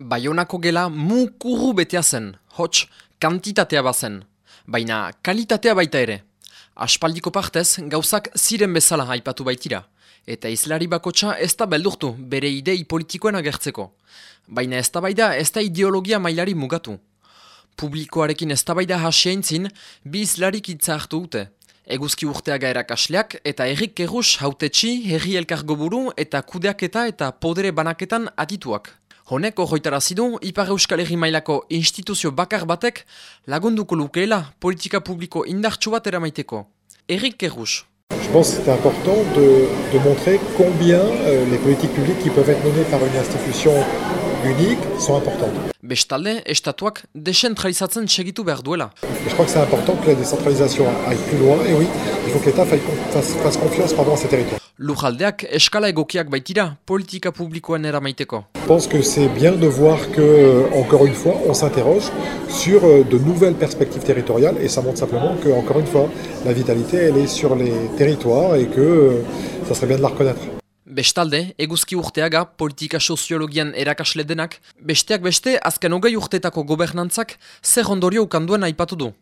Baionako gela mukuru betea zen, hots kantitatea bazen, baina kalitatea baita ere. Aspaldiko partez gauzak ziren bezala aipatu baitira, eta izlari bakotsa ez da beldurtu bere idei politikoen agertzeko. Baina ez da baida ez da ideologia mailari mugatu. Publikoarekin ez da baida hasiaintzin, bi izlarik hitza hartu dute. Eguzki urteaga erakasleak eta errik kerrus hautetxi, herri elkargo buru eta kudeaketa eta podere banaketan atituak. Honek horretara zidu, Ipar Euskal Herri mailako instituzio bakar batek lagunduko lukeela politika publiko indartsu bat eramaiteko. Errik kerrus. Je pense que c'est important de, de montrer combien euh, les politiques publiques qui peuvent être menées par une institution unique sont importantes. Bestalde, estatuak desentralizatzen segitu behar duela. Je crois que c'est important que la décentralisation aille plus loin, et oui, il faut que l'État fasse, fasse confiance pardon, à ces territoires. Lujaldeak eskala egokiak baitira politika publikoen eramaiteko. Je pense que c'est bien de voir que, euh, encore une fois, on s'interroge sur euh, de nouvelles perspectives territoriales, et ça montre simplement que, encore une fois, la vitalité, elle est sur les territoires, et que euh, ça serait bien de la reconnaître. Bestalde, eguzki urteaga politika soziologian erakasle denak, besteak beste azken hogei urtetako gobernantzak zer ondorio ukanduen aipatu du.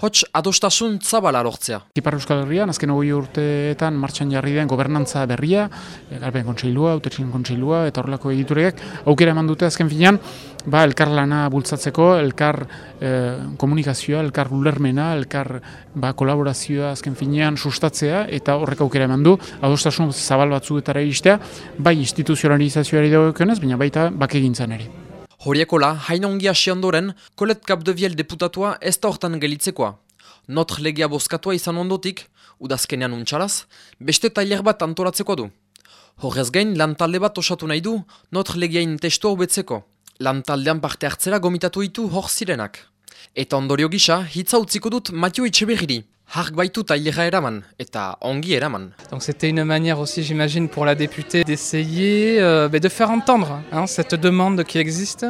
Hots, adostasun zabala lortzea. Ipar Euskal Herrian, azken hogei urteetan martxan jarri den gobernantza berria, eh, garben kontseilua, autetxin kontseilua, eta horrelako egitureak, aukera eman dute azken finean, ba, elkar lana bultzatzeko, elkar eh, komunikazioa, elkar ulermena, elkar ba, kolaborazioa azken finean sustatzea, eta horrek aukera eman du, adostasun zabal batzuetara iristea, bai instituzionalizazioari dagokionez, baina baita bakegintzan ere. Horiekola, hain ongi hasi ondoren, Kolet Kapdeviel deputatua ez da hortan gelitzekoa. Notr legia bozkatua izan ondotik, udazkenean untxalaz, beste tailer bat antoratzeko du. Horrez gain, lantalde bat osatu nahi du, Notr legiain testua hobetzeko. Lantaldean parte hartzera gomitatu ditu hor zirenak. Eta ondorio gisa, hitza utziko dut Matio Etxeberriri. Donc c'était une manière aussi, j'imagine, pour la députée d'essayer euh, ben, de faire entendre hein, cette demande qui existe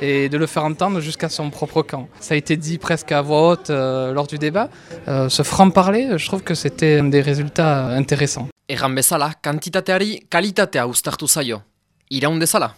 et de le faire entendre jusqu'à son propre camp. Ça a été dit presque à voix haute euh, lors du débat. Euh, ce franc-parler, je trouve que c'était un des résultats intéressants. Erran bezala, kantitateari kalitatea uztartu zaio. Iraun dezala.